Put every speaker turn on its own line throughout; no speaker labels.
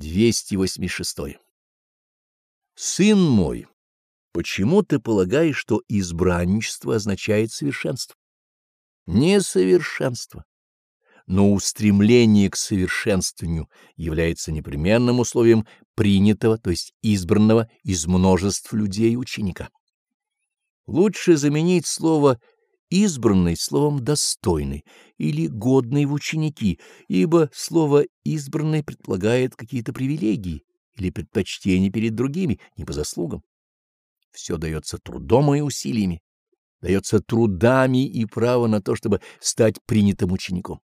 286. Сын мой, почему ты полагаешь, что избранничество означает совершенство? Не совершенство, но устремление к совершенствованию является непременным условием принятого, то есть избранного из множеств людей ученика. Лучше заменить слово избранный словом достойный или годный в ученики, ибо слово избранный предполагает какие-то привилегии или предпочтения перед другими, не по заслугам. Все дается трудом и усилиями, дается трудами и право на то, чтобы стать принятым учеником.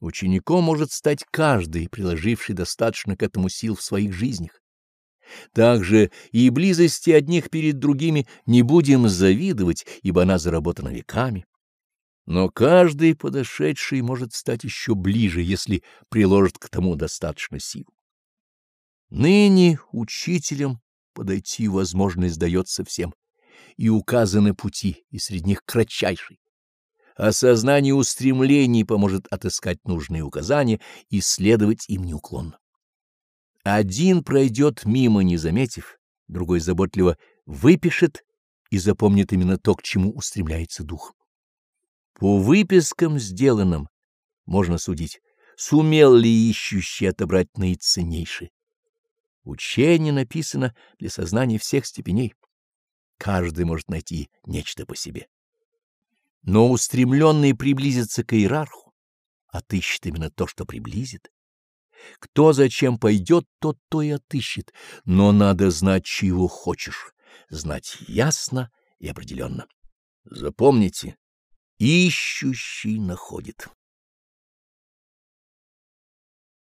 Учеником может стать каждый, приложивший достаточно к этому сил в своих жизнях. Также и близости одних перед другими не будем завидовать, ибо она заработана веками. Но каждый подошедший может стать еще ближе, если приложит к тому достаточно сил. Ныне учителям подойти возможность дается всем, и указаны пути, и среди них кратчайший. Осознание устремлений поможет отыскать нужные указания и следовать им неуклонно. Один пройдет мимо, не заметив, другой заботливо выпишет и запомнит именно то, к чему устремляется дух. По выпискам сделанным можно судить, сумел ли ищущий отобрать наиценнейшее. Учение написано для сознания всех степеней. Каждый может найти нечто по себе. Но устремленный приблизится к иерарху, отыщет именно то, что приблизит. Кто зачем пойдет, тот то и отыщет, но надо знать, чего хочешь, знать ясно и определенно. Запомните, ищущий находит.